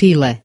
pile.